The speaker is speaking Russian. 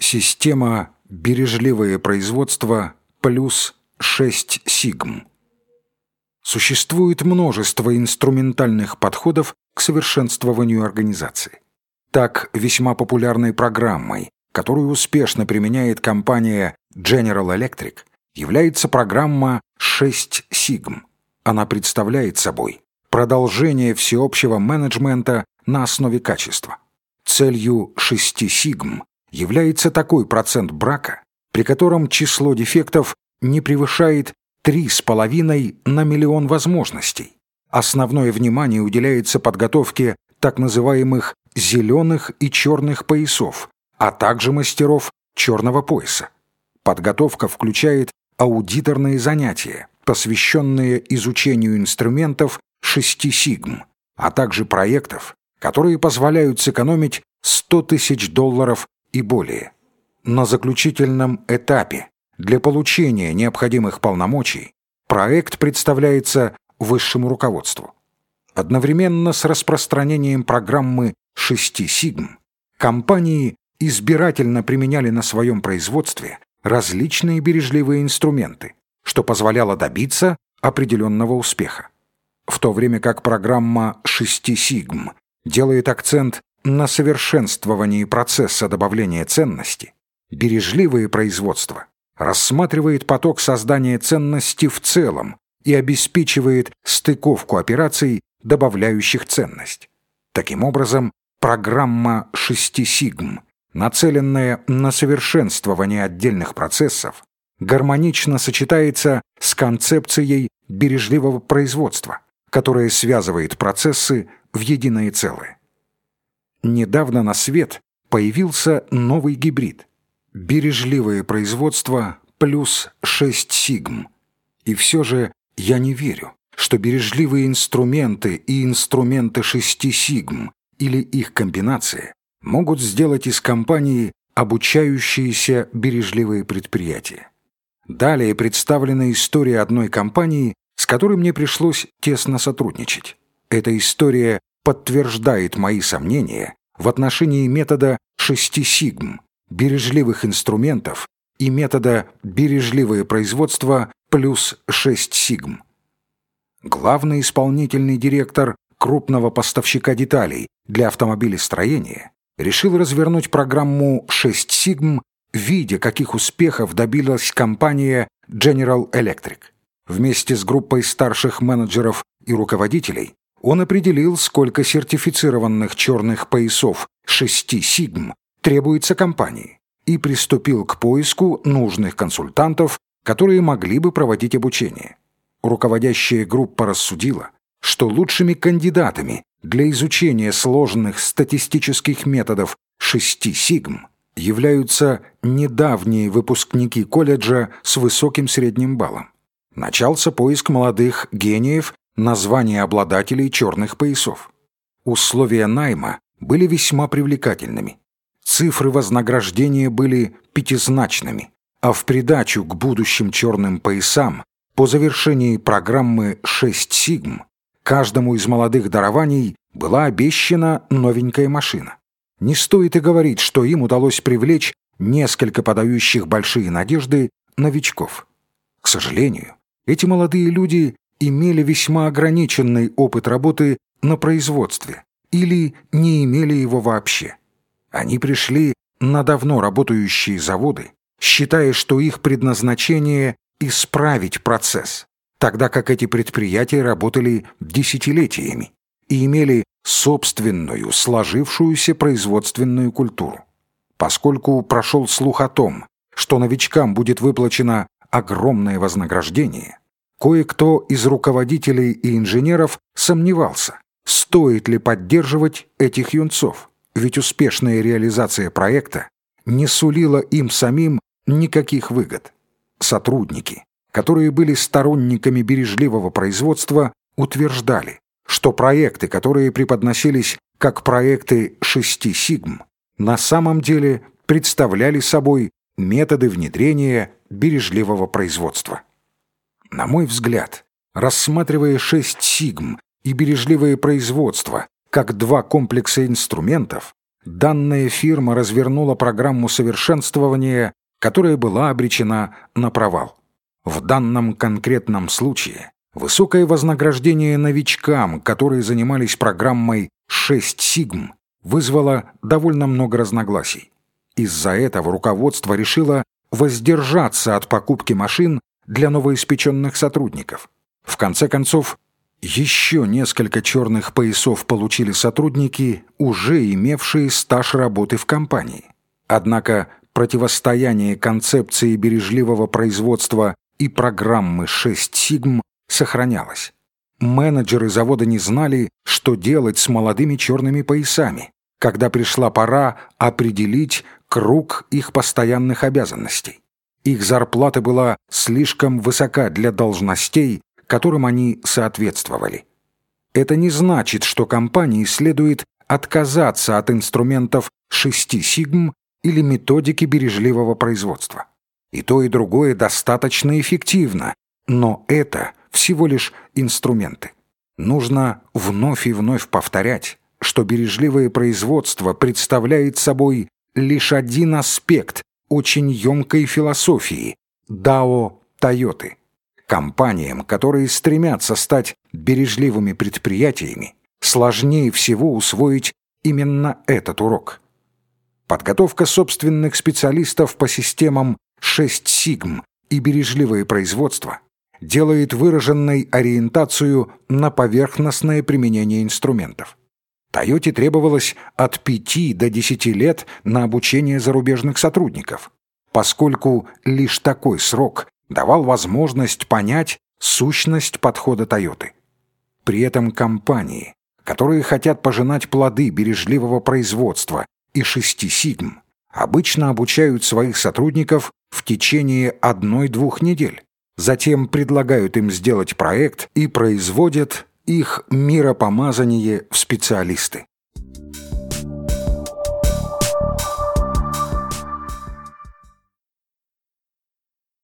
Система «Бережливое производство» плюс 6 сигм. Существует множество инструментальных подходов к совершенствованию организации. Так, весьма популярной программой, которую успешно применяет компания General Electric, является программа 6 сигм. Она представляет собой продолжение всеобщего менеджмента на основе качества. Целью 6 сигм является такой процент брака, при котором число дефектов не превышает 3,5 на миллион возможностей. Основное внимание уделяется подготовке так называемых зеленых и черных поясов, а также мастеров черного пояса. Подготовка включает аудиторные занятия, посвященные изучению инструментов 6 сигм, а также проектов, которые позволяют сэкономить 100 тысяч долларов и более. На заключительном этапе для получения необходимых полномочий проект представляется высшему руководству. Одновременно с распространением программы 6 сигм компании избирательно применяли на своем производстве различные бережливые инструменты, что позволяло добиться определенного успеха. В то время как программа 6 сигм делает акцент на совершенствовании процесса добавления ценности, бережливое производство рассматривает поток создания ценности в целом и обеспечивает стыковку операций, добавляющих ценность. Таким образом, программа 6 сигм, нацеленная на совершенствование отдельных процессов, гармонично сочетается с концепцией бережливого производства, которая связывает процессы в единое целое. Недавно на свет появился новый гибрид – бережливое производство плюс 6 сигм. И все же я не верю, что бережливые инструменты и инструменты 6 сигм или их комбинация могут сделать из компании обучающиеся бережливые предприятия. Далее представлена история одной компании, с которой мне пришлось тесно сотрудничать. Эта история подтверждает мои сомнения в отношении метода 6 сигм, бережливых инструментов и метода бережливое производство плюс 6 сигм. Главный исполнительный директор крупного поставщика деталей для автомобилестроения решил развернуть программу 6 сигм, видя, каких успехов добилась компания General Electric. Вместе с группой старших менеджеров и руководителей он определил, сколько сертифицированных черных поясов 6 сигм требуется компании и приступил к поиску нужных консультантов, которые могли бы проводить обучение. Руководящая группа рассудила, что лучшими кандидатами для изучения сложных статистических методов 6 сигм являются недавние выпускники колледжа с высоким средним баллом. Начался поиск молодых гениев названия обладателей черных поясов. Условия найма были весьма привлекательными. Цифры вознаграждения были пятизначными, а в придачу к будущим черным поясам по завершении программы 6 сигм каждому из молодых дарований была обещана новенькая машина. Не стоит и говорить, что им удалось привлечь несколько подающих большие надежды новичков. К сожалению, эти молодые люди имели весьма ограниченный опыт работы на производстве или не имели его вообще. Они пришли на давно работающие заводы, считая, что их предназначение – исправить процесс, тогда как эти предприятия работали десятилетиями и имели собственную сложившуюся производственную культуру. Поскольку прошел слух о том, что новичкам будет выплачено огромное вознаграждение, Кое-кто из руководителей и инженеров сомневался, стоит ли поддерживать этих юнцов, ведь успешная реализация проекта не сулила им самим никаких выгод. Сотрудники, которые были сторонниками бережливого производства, утверждали, что проекты, которые преподносились как проекты шести сигм, на самом деле представляли собой методы внедрения бережливого производства. На мой взгляд, рассматривая шесть сигм и бережливое производство как два комплекса инструментов, данная фирма развернула программу совершенствования, которая была обречена на провал. В данном конкретном случае высокое вознаграждение новичкам, которые занимались программой 6 сигм, вызвало довольно много разногласий. Из-за этого руководство решило воздержаться от покупки машин для новоиспеченных сотрудников. В конце концов, еще несколько черных поясов получили сотрудники, уже имевшие стаж работы в компании. Однако противостояние концепции бережливого производства и программы 6 сигм сохранялось. Менеджеры завода не знали, что делать с молодыми черными поясами, когда пришла пора определить круг их постоянных обязанностей. Их зарплата была слишком высока для должностей, которым они соответствовали. Это не значит, что компании следует отказаться от инструментов 6 сигм или методики бережливого производства. И то, и другое достаточно эффективно, но это всего лишь инструменты. Нужно вновь и вновь повторять, что бережливое производство представляет собой лишь один аспект очень емкой философии – Дао Тойоты. Компаниям, которые стремятся стать бережливыми предприятиями, сложнее всего усвоить именно этот урок. Подготовка собственных специалистов по системам 6 сигм и бережливое производство делает выраженной ориентацию на поверхностное применение инструментов. Тойоте требовалось от 5 до 10 лет на обучение зарубежных сотрудников, поскольку лишь такой срок давал возможность понять сущность подхода Тойоты. При этом компании, которые хотят пожинать плоды бережливого производства и шести сигм, обычно обучают своих сотрудников в течение одной-двух недель. Затем предлагают им сделать проект и производят их миропомазание в специалисты.